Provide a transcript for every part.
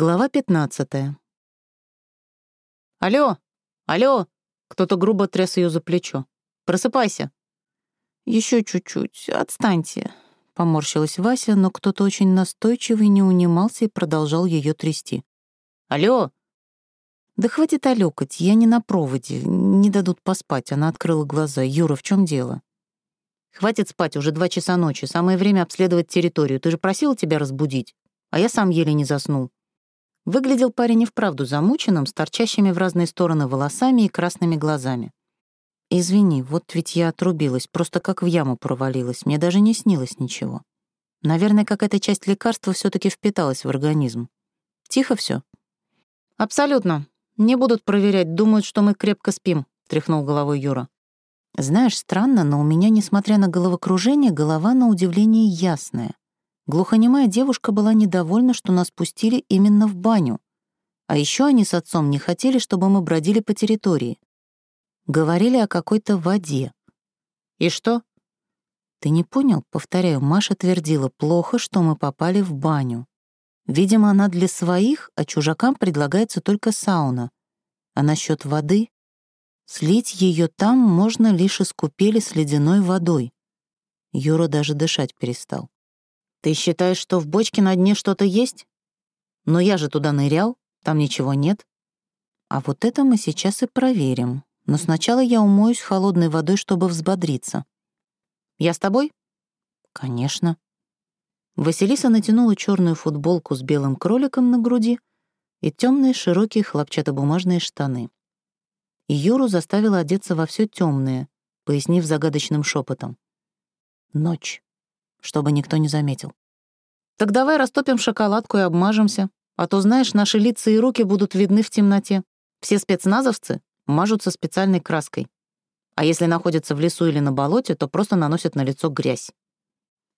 Глава 15. «Алло! Алло!» Кто-то грубо тряс ее за плечо. «Просыпайся!» Еще чуть-чуть, отстаньте!» Поморщилась Вася, но кто-то очень настойчивый не унимался и продолжал ее трясти. «Алло!» «Да хватит алёкать, я не на проводе, не дадут поспать». Она открыла глаза. «Юра, в чем дело?» «Хватит спать, уже два часа ночи, самое время обследовать территорию. Ты же просила тебя разбудить, а я сам еле не заснул». Выглядел парень и вправду замученным, с торчащими в разные стороны волосами и красными глазами. «Извини, вот ведь я отрубилась, просто как в яму провалилась, мне даже не снилось ничего. Наверное, какая-то часть лекарства все таки впиталась в организм. Тихо все. «Абсолютно. Не будут проверять, думают, что мы крепко спим», — тряхнул головой Юра. «Знаешь, странно, но у меня, несмотря на головокружение, голова на удивление ясная. Глухонемая девушка была недовольна, что нас пустили именно в баню. А еще они с отцом не хотели, чтобы мы бродили по территории. Говорили о какой-то воде. И что? Ты не понял? Повторяю, Маша твердила, плохо, что мы попали в баню. Видимо, она для своих, а чужакам предлагается только сауна. А насчет воды? Слить ее там можно лишь из купели с ледяной водой. Юра даже дышать перестал. Ты считаешь, что в бочке на дне что-то есть? Но я же туда нырял, там ничего нет. А вот это мы сейчас и проверим. Но сначала я умоюсь холодной водой, чтобы взбодриться. Я с тобой? Конечно. Василиса натянула черную футболку с белым кроликом на груди и темные широкие хлопчатобумажные штаны. И Юру заставила одеться во все темное, пояснив загадочным шепотом. Ночь чтобы никто не заметил. «Так давай растопим шоколадку и обмажемся, а то, знаешь, наши лица и руки будут видны в темноте. Все спецназовцы мажутся специальной краской. А если находятся в лесу или на болоте, то просто наносят на лицо грязь».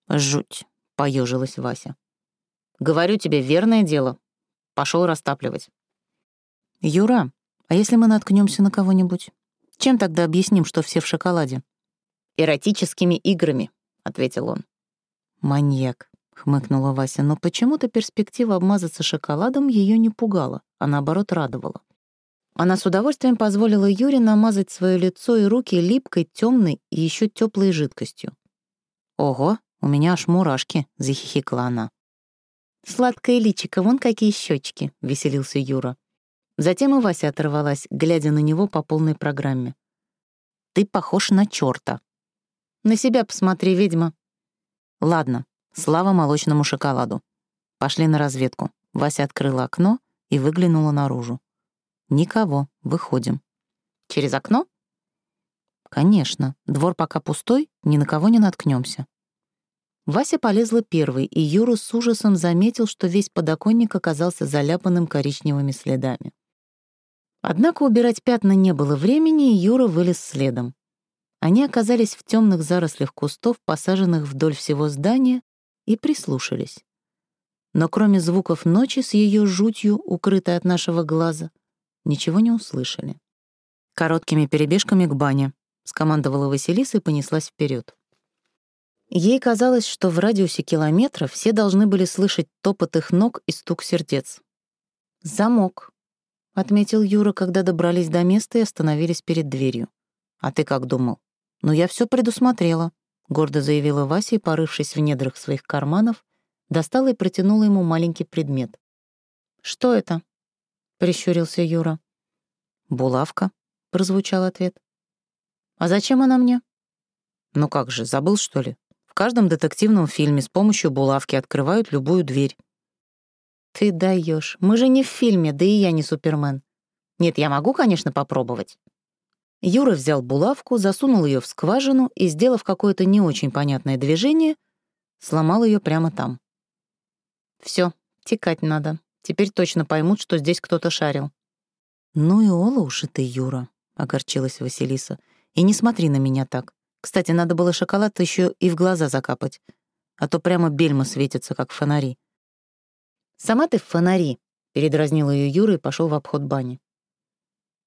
«Жуть», — поежилась Вася. «Говорю тебе, верное дело. Пошел растапливать». «Юра, а если мы наткнемся на кого-нибудь? Чем тогда объясним, что все в шоколаде?» «Эротическими играми», — ответил он. «Маньяк», — хмыкнула Вася, но почему-то перспектива обмазаться шоколадом ее не пугала, а наоборот радовала. Она с удовольствием позволила Юре намазать свое лицо и руки липкой, темной и еще теплой жидкостью. «Ого, у меня аж мурашки», — захихикала она. «Сладкое личико, вон какие щечки, веселился Юра. Затем и Вася оторвалась, глядя на него по полной программе. «Ты похож на черта. «На себя посмотри, ведьма», Ладно, слава молочному шоколаду. Пошли на разведку. Вася открыла окно и выглянула наружу. Никого, выходим. Через окно? Конечно, двор пока пустой, ни на кого не наткнемся. Вася полезла первой, и Юра с ужасом заметил, что весь подоконник оказался заляпанным коричневыми следами. Однако убирать пятна не было времени, и Юра вылез следом. Они оказались в темных зарослях кустов, посаженных вдоль всего здания, и прислушались. Но кроме звуков ночи с ее жутью, укрытой от нашего глаза, ничего не услышали. «Короткими перебежками к бане», — скомандовала Василиса и понеслась вперед. Ей казалось, что в радиусе километра все должны были слышать топот их ног и стук сердец. «Замок», — отметил Юра, когда добрались до места и остановились перед дверью. «А ты как думал?» «Но я все предусмотрела», — гордо заявила Вася и, порывшись в недрах своих карманов, достала и протянула ему маленький предмет. «Что это?» — прищурился Юра. «Булавка», — прозвучал ответ. «А зачем она мне?» «Ну как же, забыл, что ли? В каждом детективном фильме с помощью булавки открывают любую дверь». «Ты даешь. Мы же не в фильме, да и я не Супермен. Нет, я могу, конечно, попробовать. Юра взял булавку, засунул ее в скважину и, сделав какое-то не очень понятное движение, сломал ее прямо там. Все, текать надо. Теперь точно поймут, что здесь кто-то шарил. «Ну и Ола уж ты, Юра», — огорчилась Василиса. «И не смотри на меня так. Кстати, надо было шоколад еще и в глаза закапать, а то прямо бельма светится, как фонари». «Сама ты в фонари», — передразнил ее Юра и пошел в обход бани.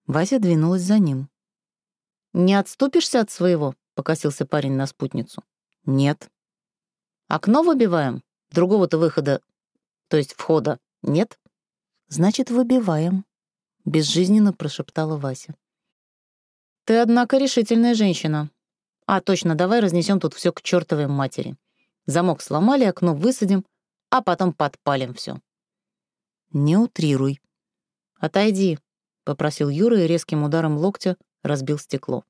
Вася двинулась за ним. «Не отступишься от своего?» — покосился парень на спутницу. «Нет». «Окно выбиваем? Другого-то выхода, то есть входа, нет?» Значит, выбиваем», — безжизненно прошептала Вася. «Ты, однако, решительная женщина. А, точно, давай разнесем тут все к чертовой матери. Замок сломали, окно высадим, а потом подпалим все. «Не утрируй». «Отойди», — попросил Юра и резким ударом локтя разбил стекло.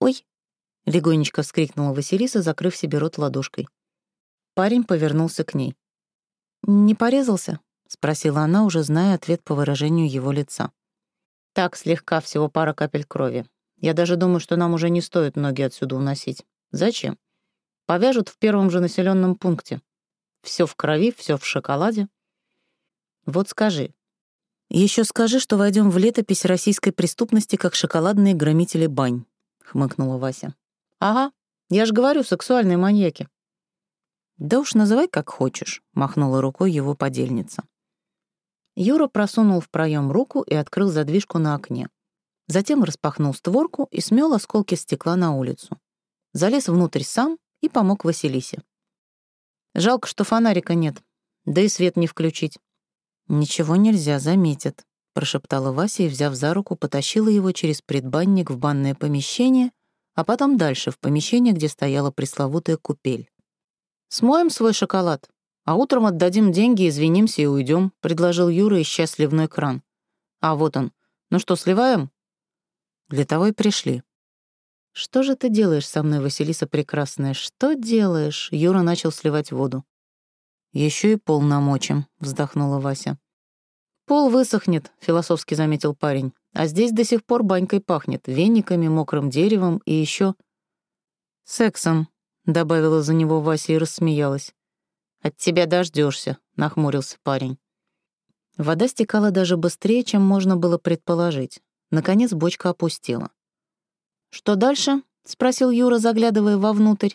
«Ой!» — легонечко вскрикнула Василиса, закрыв себе рот ладошкой. Парень повернулся к ней. «Не порезался?» — спросила она, уже зная ответ по выражению его лица. Так, слегка, всего пара капель крови. Я даже думаю, что нам уже не стоит ноги отсюда уносить. Зачем? Повяжут в первом же населенном пункте. Все в крови, все в шоколаде. Вот скажи. Еще скажи, что войдем в летопись российской преступности как шоколадные громители бань, хмыкнула Вася. Ага, я же говорю, сексуальные маньяки. Да уж называй как хочешь, махнула рукой его подельница. Юра просунул в проем руку и открыл задвижку на окне. Затем распахнул створку и смел осколки стекла на улицу. Залез внутрь сам и помог Василисе. Жалко, что фонарика нет, да и свет не включить. «Ничего нельзя, заметят», — прошептала Вася и, взяв за руку, потащила его через предбанник в банное помещение, а потом дальше, в помещение, где стояла пресловутая купель. «Смоем свой шоколад», а утром отдадим деньги, извинимся и уйдем, предложил Юра, ища сливной кран. А вот он. Ну что, сливаем? Для того и пришли. Что же ты делаешь со мной, Василиса Прекрасная? Что делаешь? Юра начал сливать воду. Еще и пол намочим, вздохнула Вася. Пол высохнет, философски заметил парень. А здесь до сих пор банькой пахнет, вениками, мокрым деревом и еще сексом, добавила за него Вася и рассмеялась. «От тебя дождешься, нахмурился парень. Вода стекала даже быстрее, чем можно было предположить. Наконец бочка опустела. «Что дальше?» — спросил Юра, заглядывая вовнутрь.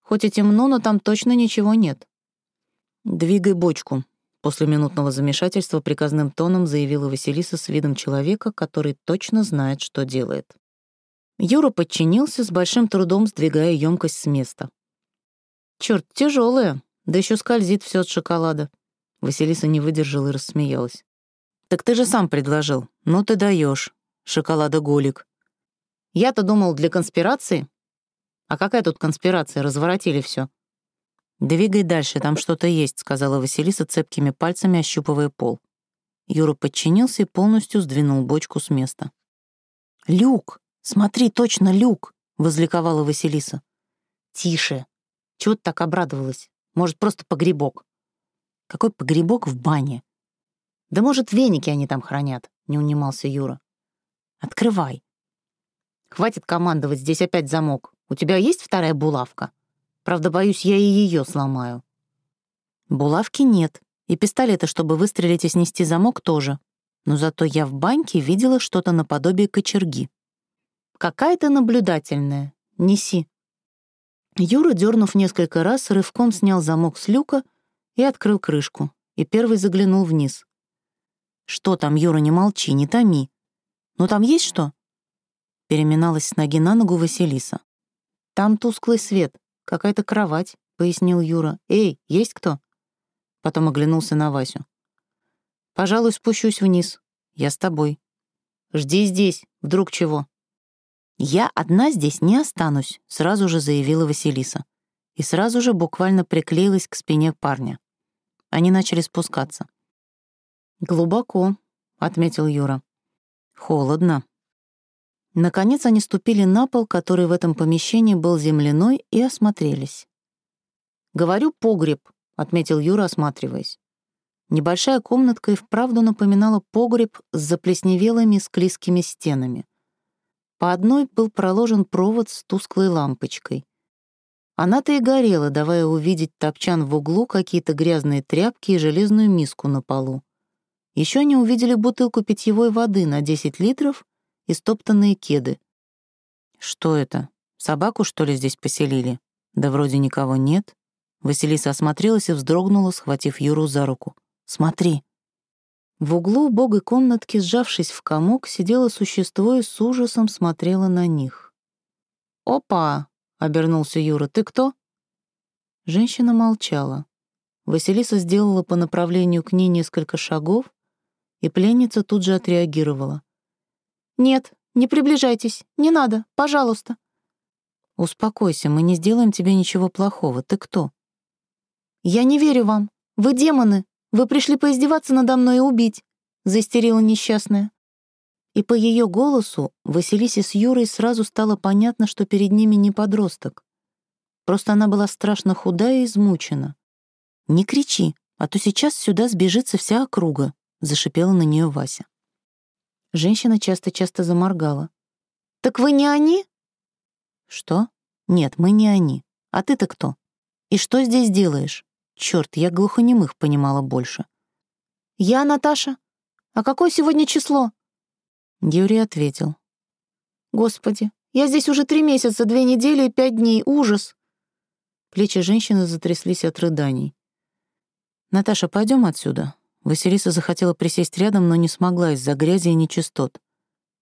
«Хоть и темно, но там точно ничего нет». «Двигай бочку», — после минутного замешательства приказным тоном заявила Василиса с видом человека, который точно знает, что делает. Юра подчинился, с большим трудом сдвигая емкость с места. Черт, тяжелая, да еще скользит все от шоколада. Василиса не выдержала и рассмеялась. «Так ты же сам предложил. Ну ты даешь, шоколадоголик». «Я-то думал, для конспирации». «А какая тут конспирация? Разворотили все. «Двигай дальше, там что-то есть», — сказала Василиса цепкими пальцами, ощупывая пол. Юра подчинился и полностью сдвинул бочку с места. «Люк! Смотри, точно люк!» — возликовала Василиса. «Тише! Чего ты так обрадовалась? Может, просто погребок. Какой погребок в бане? Да может, веники они там хранят, не унимался Юра. Открывай. Хватит командовать, здесь опять замок. У тебя есть вторая булавка? Правда, боюсь, я и ее сломаю. Булавки нет, и пистолета, чтобы выстрелить и снести замок, тоже. Но зато я в баньке видела что-то наподобие кочерги. Какая то наблюдательная. Неси. Юра, дернув несколько раз, рывком снял замок с люка и открыл крышку, и первый заглянул вниз. «Что там, Юра, не молчи, не томи. Ну там есть что?» Переминалась с ноги на ногу Василиса. «Там тусклый свет, какая-то кровать», — пояснил Юра. «Эй, есть кто?» Потом оглянулся на Васю. «Пожалуй, спущусь вниз. Я с тобой. Жди здесь, вдруг чего». «Я одна здесь не останусь», — сразу же заявила Василиса. И сразу же буквально приклеилась к спине парня. Они начали спускаться. «Глубоко», — отметил Юра. «Холодно». Наконец они ступили на пол, который в этом помещении был земляной, и осмотрелись. «Говорю, погреб», — отметил Юра, осматриваясь. Небольшая комнатка и вправду напоминала погреб с заплесневелыми склизкими стенами. По одной был проложен провод с тусклой лампочкой. Она-то и горела, давая увидеть топчан в углу, какие-то грязные тряпки и железную миску на полу. Еще они увидели бутылку питьевой воды на 10 литров и стоптанные кеды. Что это? Собаку, что ли, здесь поселили? Да вроде никого нет. Василиса осмотрелась и вздрогнула, схватив Юру за руку. «Смотри!» В углу убогой комнатки, сжавшись в комок, сидело существо и с ужасом смотрело на них. «Опа!» — обернулся Юра. «Ты кто?» Женщина молчала. Василиса сделала по направлению к ней несколько шагов, и пленница тут же отреагировала. «Нет, не приближайтесь, не надо, пожалуйста». «Успокойся, мы не сделаем тебе ничего плохого. Ты кто?» «Я не верю вам. Вы демоны. Вы пришли поиздеваться надо мной и убить», — заистерила несчастная. И по ее голосу Василисе с Юрой сразу стало понятно, что перед ними не подросток. Просто она была страшно худая и измучена. «Не кричи, а то сейчас сюда сбежится вся округа», — зашипела на нее Вася. Женщина часто-часто заморгала. «Так вы не они?» «Что? Нет, мы не они. А ты-то кто? И что здесь делаешь? Черт, я глухонемых понимала больше». «Я Наташа. А какое сегодня число?» Юрий ответил. «Господи, я здесь уже три месяца, две недели и пять дней. Ужас!» Плечи женщины затряслись от рыданий. «Наташа, пойдем отсюда». Василиса захотела присесть рядом, но не смогла из-за грязи и нечистот.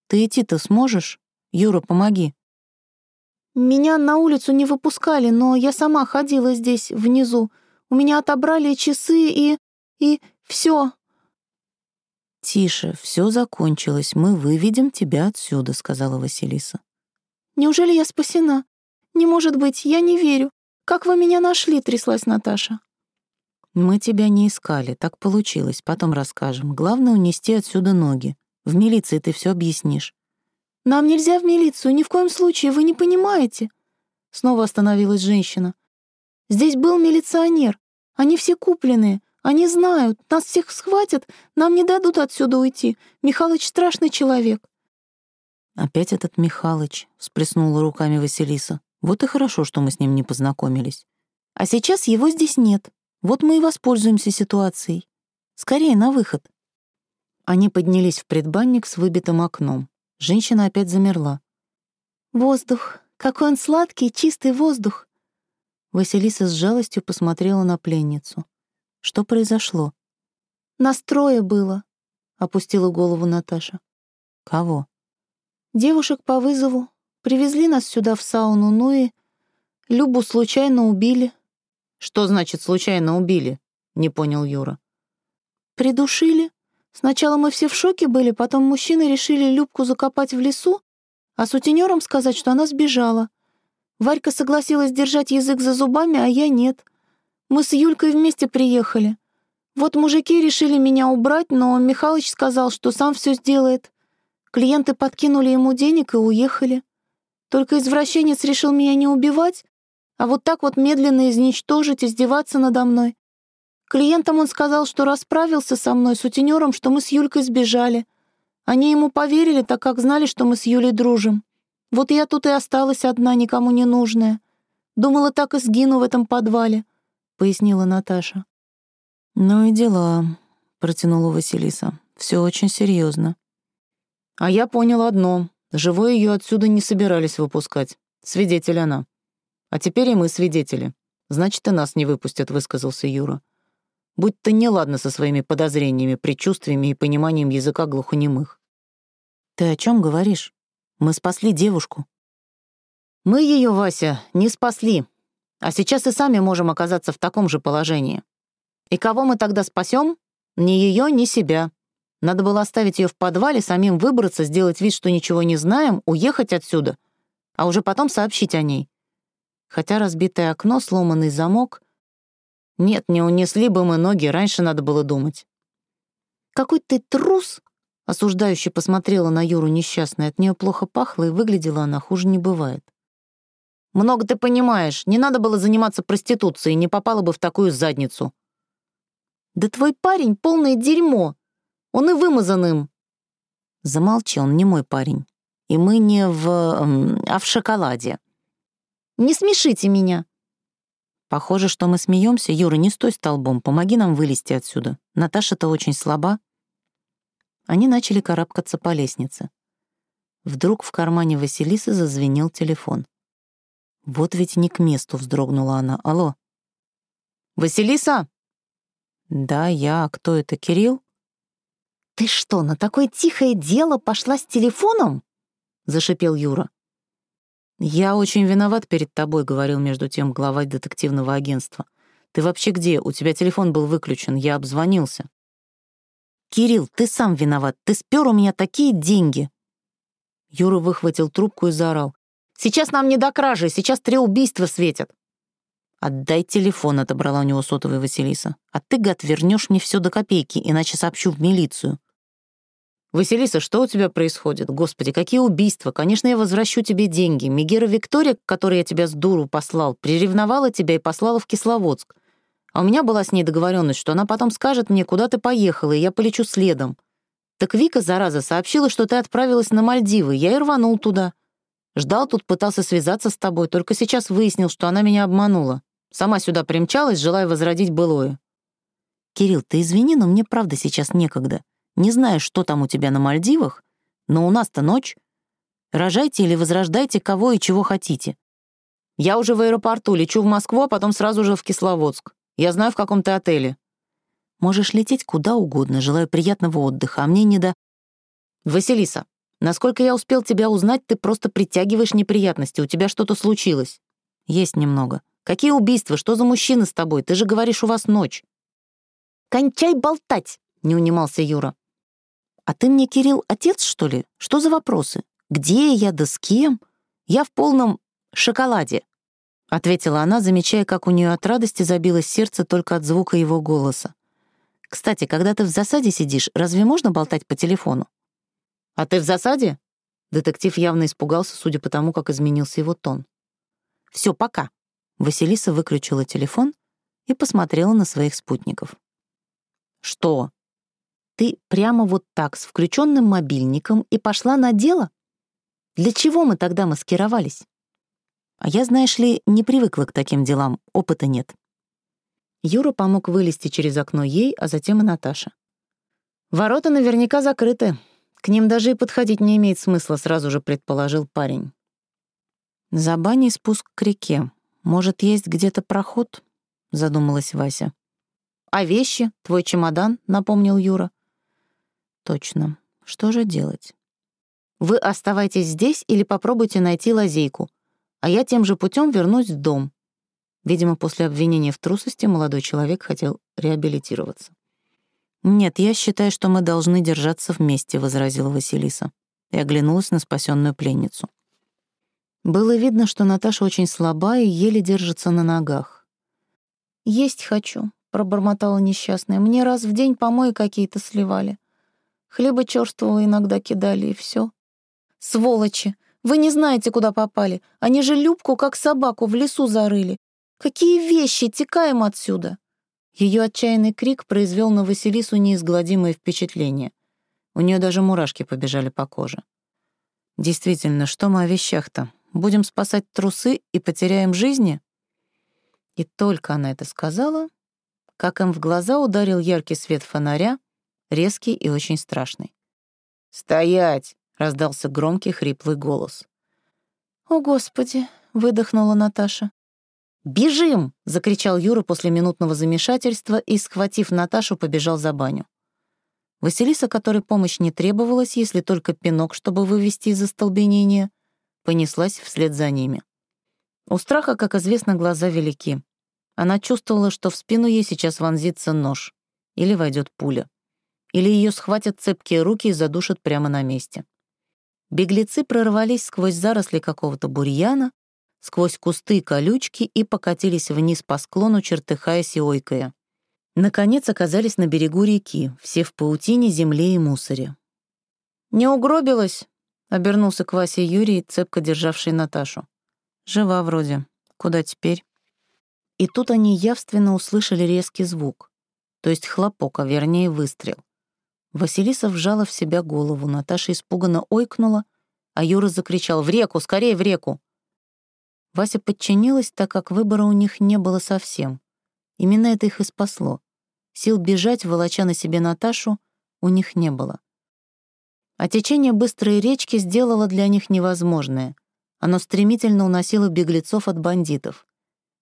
«Ты идти-то сможешь? Юра, помоги». «Меня на улицу не выпускали, но я сама ходила здесь, внизу. У меня отобрали часы и... и... все. «Тише, все закончилось, мы выведем тебя отсюда», — сказала Василиса. «Неужели я спасена? Не может быть, я не верю. Как вы меня нашли?» — тряслась Наташа. «Мы тебя не искали, так получилось, потом расскажем. Главное — унести отсюда ноги. В милиции ты все объяснишь». «Нам нельзя в милицию, ни в коем случае, вы не понимаете». Снова остановилась женщина. «Здесь был милиционер. Они все купленные. Они знают, нас всех схватят, нам не дадут отсюда уйти. Михалыч страшный человек». «Опять этот Михалыч», — всплеснула руками Василиса. «Вот и хорошо, что мы с ним не познакомились. А сейчас его здесь нет. Вот мы и воспользуемся ситуацией. Скорее, на выход». Они поднялись в предбанник с выбитым окном. Женщина опять замерла. «Воздух! Какой он сладкий, чистый воздух!» Василиса с жалостью посмотрела на пленницу. Что произошло? Настроя было, опустила голову Наташа. Кого? Девушек по вызову. Привезли нас сюда в сауну, ну и Любу случайно убили. Что значит случайно убили? Не понял Юра. Придушили. Сначала мы все в шоке были, потом мужчины решили Любку закопать в лесу, а сутенерам сказать, что она сбежала. Варька согласилась держать язык за зубами, а я нет. Мы с Юлькой вместе приехали. Вот мужики решили меня убрать, но Михалыч сказал, что сам все сделает. Клиенты подкинули ему денег и уехали. Только извращенец решил меня не убивать, а вот так вот медленно изничтожить, издеваться надо мной. Клиентам он сказал, что расправился со мной, сутенером, что мы с Юлькой сбежали. Они ему поверили, так как знали, что мы с Юлей дружим. Вот я тут и осталась одна, никому не нужная. Думала, так и сгину в этом подвале пояснила Наташа. «Ну и дела», — протянула Василиса. Все очень серьезно. «А я понял одно. Живой ее отсюда не собирались выпускать. Свидетель она. А теперь и мы свидетели. Значит, и нас не выпустят», — высказался Юра. «Будь то неладно со своими подозрениями, предчувствиями и пониманием языка глухонемых». «Ты о чем говоришь? Мы спасли девушку». «Мы ее, Вася, не спасли», а сейчас и сами можем оказаться в таком же положении. И кого мы тогда спасем? Ни ее, ни себя. Надо было оставить ее в подвале, самим выбраться, сделать вид, что ничего не знаем, уехать отсюда, а уже потом сообщить о ней. Хотя разбитое окно, сломанный замок... Нет, не унесли бы мы ноги, раньше надо было думать. «Какой ты трус!» — осуждающе посмотрела на Юру несчастная. От нее плохо пахло, и выглядела она хуже не бывает. Много ты понимаешь. Не надо было заниматься проституцией, не попала бы в такую задницу. Да твой парень — полное дерьмо. Он и вымазан им. Замолчи, он не мой парень. И мы не в... а в шоколаде. Не смешите меня. Похоже, что мы смеемся. Юра, не стой столбом, помоги нам вылезти отсюда. Наташа-то очень слаба. Они начали карабкаться по лестнице. Вдруг в кармане Василисы зазвенел телефон. Вот ведь не к месту вздрогнула она. Алло. «Василиса?» «Да, я. Кто это, Кирилл?» «Ты что, на такое тихое дело пошла с телефоном?» — зашипел Юра. «Я очень виноват перед тобой», — говорил между тем глава детективного агентства. «Ты вообще где? У тебя телефон был выключен, я обзвонился». «Кирилл, ты сам виноват, ты спер у меня такие деньги!» Юра выхватил трубку и заорал. «Сейчас нам не до кражи, сейчас три убийства светят!» «Отдай телефон», — отобрала у него сотовый Василиса. «А ты, гад, вернешь мне все до копейки, иначе сообщу в милицию». «Василиса, что у тебя происходит? Господи, какие убийства! Конечно, я возвращу тебе деньги. Мегера Виктория, к которой я тебя с дуру послал, приревновала тебя и послала в Кисловодск. А у меня была с ней договоренность, что она потом скажет мне, куда ты поехала, и я полечу следом. Так Вика, зараза, сообщила, что ты отправилась на Мальдивы, я и рванул туда. Ждал тут, пытался связаться с тобой, только сейчас выяснил, что она меня обманула. Сама сюда примчалась, желая возродить былое. Кирилл, ты извини, но мне правда сейчас некогда. Не знаю, что там у тебя на Мальдивах, но у нас-то ночь. Рожайте или возрождайте кого и чего хотите. Я уже в аэропорту, лечу в Москву, а потом сразу же в Кисловодск. Я знаю, в каком ты отеле. Можешь лететь куда угодно, желаю приятного отдыха, а мне не до... Василиса, насколько я успел тебя узнать, ты просто притягиваешь неприятности, у тебя что-то случилось. Есть немного. Какие убийства, что за мужчина с тобой? Ты же говоришь, у вас ночь. Кончай болтать, не унимался Юра. А ты мне, Кирилл, отец, что ли? Что за вопросы? Где я, да с кем? Я в полном шоколаде. — ответила она, замечая, как у нее от радости забилось сердце только от звука его голоса. «Кстати, когда ты в засаде сидишь, разве можно болтать по телефону?» «А ты в засаде?» Детектив явно испугался, судя по тому, как изменился его тон. Все, пока». Василиса выключила телефон и посмотрела на своих спутников. «Что? Ты прямо вот так, с включенным мобильником, и пошла на дело? Для чего мы тогда маскировались?» А я, знаешь ли, не привыкла к таким делам, опыта нет. Юра помог вылезти через окно ей, а затем и Наташа. «Ворота наверняка закрыты. К ним даже и подходить не имеет смысла», — сразу же предположил парень. «За баней спуск к реке. Может, есть где-то проход?» — задумалась Вася. «А вещи? Твой чемодан?» — напомнил Юра. «Точно. Что же делать?» «Вы оставайтесь здесь или попробуйте найти лазейку а я тем же путем вернусь в дом. Видимо, после обвинения в трусости молодой человек хотел реабилитироваться. «Нет, я считаю, что мы должны держаться вместе», — возразила Василиса и оглянулась на спасенную пленницу. Было видно, что Наташа очень слаба и еле держится на ногах. «Есть хочу», — пробормотала несчастная. «Мне раз в день помои какие-то сливали. Хлеба чёрствого иногда кидали, и все. Сволочи! Вы не знаете, куда попали. Они же Любку, как собаку, в лесу зарыли. Какие вещи! Текаем отсюда!» Ее отчаянный крик произвел на Василису неизгладимое впечатление. У нее даже мурашки побежали по коже. «Действительно, что мы о вещах-то? Будем спасать трусы и потеряем жизни?» И только она это сказала, как им в глаза ударил яркий свет фонаря, резкий и очень страшный. «Стоять!» — раздался громкий хриплый голос. «О, Господи!» — выдохнула Наташа. «Бежим!» — закричал Юра после минутного замешательства и, схватив Наташу, побежал за баню. Василиса, которой помощь не требовалась, если только пинок, чтобы вывести из остолбенения, понеслась вслед за ними. У страха, как известно, глаза велики. Она чувствовала, что в спину ей сейчас вонзится нож или войдет пуля. Или ее схватят цепкие руки и задушат прямо на месте. Беглецы прорвались сквозь заросли какого-то бурьяна, сквозь кусты и колючки и покатились вниз по склону, чертыхаясь и ойкая. Наконец оказались на берегу реки, все в паутине, земле и мусоре. «Не угробилась?» — обернулся к Васе Юрий, цепко державший Наташу. «Жива вроде. Куда теперь?» И тут они явственно услышали резкий звук, то есть хлопок, а вернее выстрел. Василиса вжала в себя голову, Наташа испуганно ойкнула, а Юра закричал «В реку! Скорее в реку!» Вася подчинилась, так как выбора у них не было совсем. Именно это их и спасло. Сил бежать, волоча на себе Наташу, у них не было. А течение быстрой речки сделало для них невозможное. Оно стремительно уносило беглецов от бандитов,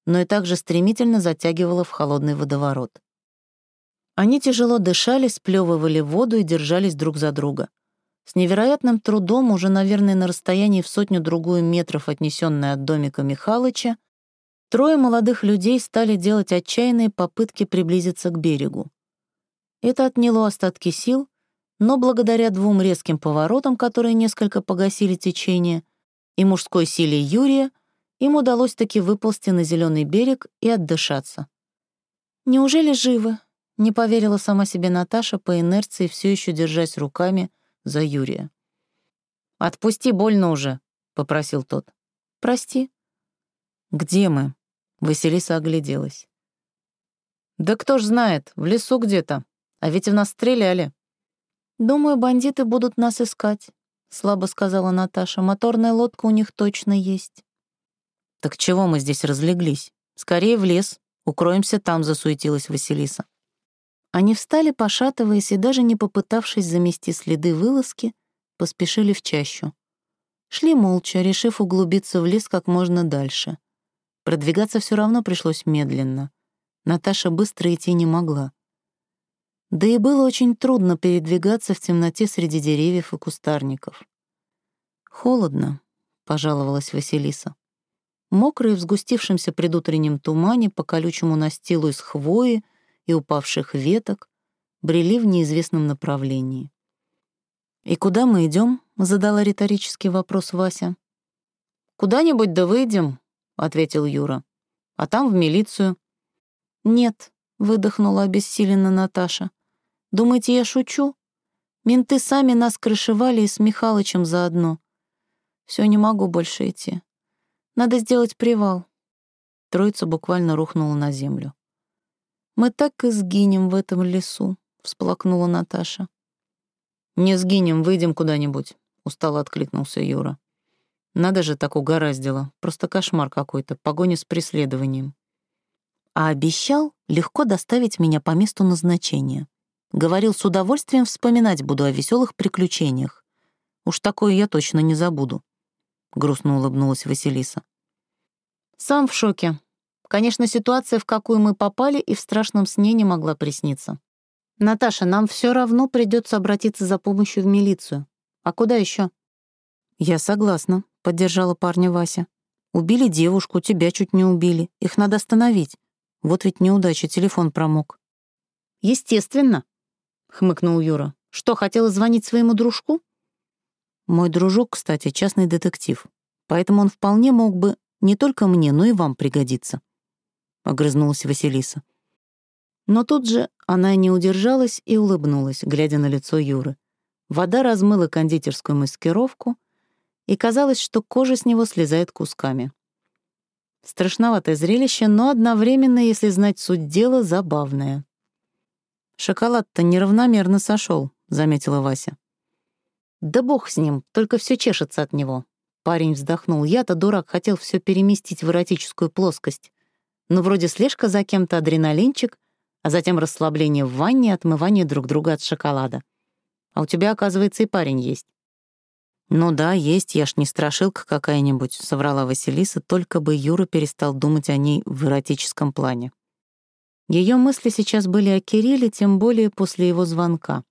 но и также стремительно затягивало в холодный водоворот. Они тяжело дышали, сплевывали воду и держались друг за друга. С невероятным трудом, уже, наверное, на расстоянии в сотню-другую метров, отнесенная от домика Михалыча, Трое молодых людей стали делать отчаянные попытки приблизиться к берегу. Это отняло остатки сил, но благодаря двум резким поворотам, которые несколько погасили течение, и мужской силе Юрия, им удалось таки выползти на зеленый берег и отдышаться. «Неужели живы?» — не поверила сама себе Наташа по инерции, все еще держась руками за Юрия. «Отпусти, больно уже», — попросил тот. «Прости». «Где мы?» — Василиса огляделась. «Да кто ж знает, в лесу где-то. А ведь в нас стреляли». «Думаю, бандиты будут нас искать», — слабо сказала Наташа. «Моторная лодка у них точно есть». «Так чего мы здесь разлеглись? Скорее в лес. Укроемся там», — засуетилась Василиса. Они встали, пошатываясь, и даже не попытавшись замести следы вылазки, поспешили в чащу. Шли молча, решив углубиться в лес как можно дальше. Продвигаться все равно пришлось медленно. Наташа быстро идти не могла. Да и было очень трудно передвигаться в темноте среди деревьев и кустарников. «Холодно», — пожаловалась Василиса. Мокрые в сгустившемся предутреннем тумане по колючему настилу из хвои и упавших веток брели в неизвестном направлении. «И куда мы идем? задала риторический вопрос Вася. «Куда-нибудь да выйдем», — ответил Юра. «А там в милицию». «Нет», — выдохнула обессиленно Наташа. Думаете, я шучу? Менты сами нас крышевали и с Михалычем заодно. Все, не могу больше идти. Надо сделать привал. Троица буквально рухнула на землю. «Мы так и сгинем в этом лесу», — всплакнула Наташа. «Не сгинем, выйдем куда-нибудь», — устало откликнулся Юра. «Надо же так угораздило. Просто кошмар какой-то, погоня с преследованием». А обещал легко доставить меня по месту назначения. Говорил, с удовольствием вспоминать буду о веселых приключениях. Уж такое я точно не забуду. Грустно улыбнулась Василиса. Сам в шоке. Конечно, ситуация, в какую мы попали, и в страшном сне не могла присниться. Наташа, нам все равно придется обратиться за помощью в милицию. А куда еще? Я согласна, поддержала парня Вася. Убили девушку, тебя чуть не убили. Их надо остановить. Вот ведь неудача, телефон промок. Естественно, — хмыкнул Юра. «Что, хотела звонить своему дружку?» «Мой дружок, кстати, частный детектив, поэтому он вполне мог бы не только мне, но и вам пригодиться», — огрызнулась Василиса. Но тут же она не удержалась и улыбнулась, глядя на лицо Юры. Вода размыла кондитерскую маскировку, и казалось, что кожа с него слезает кусками. Страшноватое зрелище, но одновременно, если знать суть дела, забавное. «Шоколад-то неравномерно сошел, заметила Вася. «Да бог с ним, только все чешется от него». Парень вздохнул. «Я-то, дурак, хотел все переместить в эротическую плоскость. Ну, вроде слежка за кем-то, адреналинчик, а затем расслабление в ванне и отмывание друг друга от шоколада. А у тебя, оказывается, и парень есть». «Ну да, есть, я ж не страшилка какая-нибудь», — соврала Василиса, только бы Юра перестал думать о ней в эротическом плане. Ее мысли сейчас были о Кирилле, тем более после его звонка.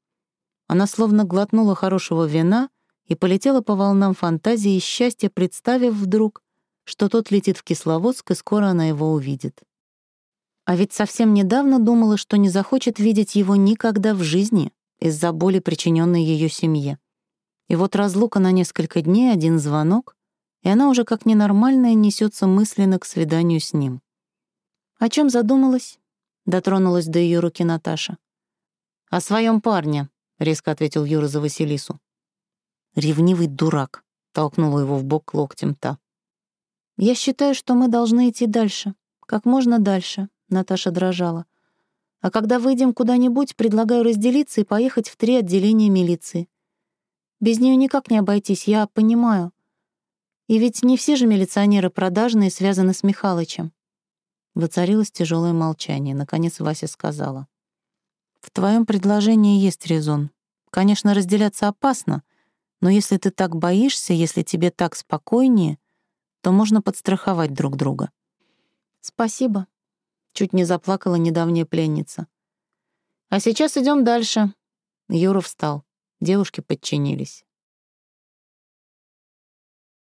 Она словно глотнула хорошего вина и полетела по волнам фантазии и счастья, представив вдруг, что тот летит в Кисловодск, и скоро она его увидит. А ведь совсем недавно думала, что не захочет видеть его никогда в жизни из-за боли, причиненной ее семье. И вот разлука на несколько дней, один звонок, и она уже как ненормальная несется мысленно к свиданию с ним. О чем задумалась? Дотронулась до ее руки Наташа. «О своем парне», — резко ответил Юра за Василису. «Ревнивый дурак», — толкнула его в бок локтем та. «Я считаю, что мы должны идти дальше, как можно дальше», — Наташа дрожала. «А когда выйдем куда-нибудь, предлагаю разделиться и поехать в три отделения милиции. Без нее никак не обойтись, я понимаю. И ведь не все же милиционеры продажные связаны с Михалычем. Воцарилось тяжелое молчание. Наконец Вася сказала. «В твоем предложении есть резон. Конечно, разделяться опасно, но если ты так боишься, если тебе так спокойнее, то можно подстраховать друг друга». «Спасибо», — чуть не заплакала недавняя пленница. «А сейчас идем дальше». Юра встал. Девушки подчинились.